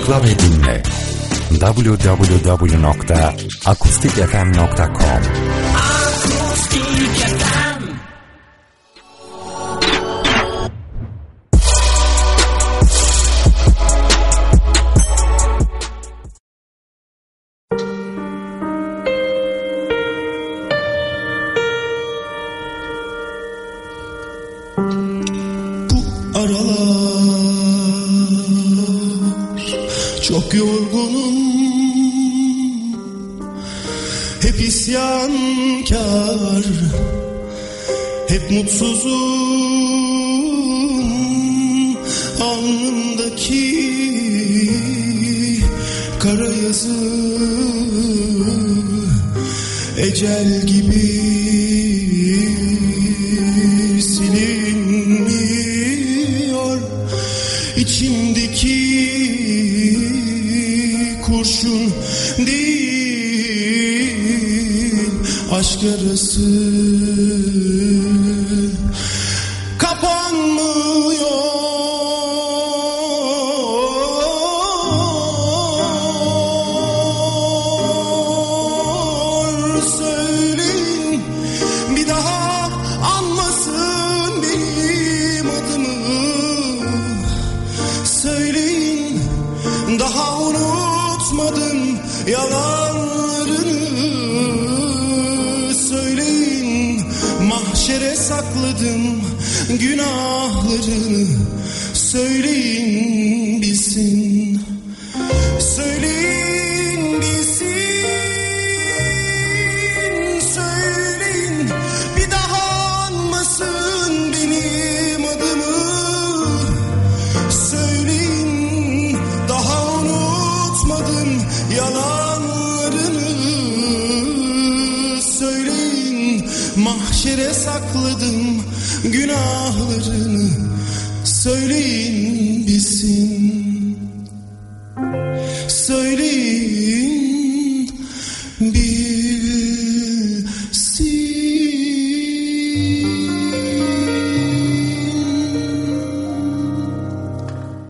Tıkla ve dinle www.akustikfm.com aralar Çok yorgunum. Hep isyankar. Hep mutsuzum. Alnımdaki kara yazı Ecel gibi silinmiyor. İçimdeki kurşun değil Aşk yarası yalanlarını Söyleyin mahşere sakladım günahlarını Söyleyin bilsin yanarını söyleyin mahşere sakladım günahlarını. Söyleyin bilsin. Söyleyin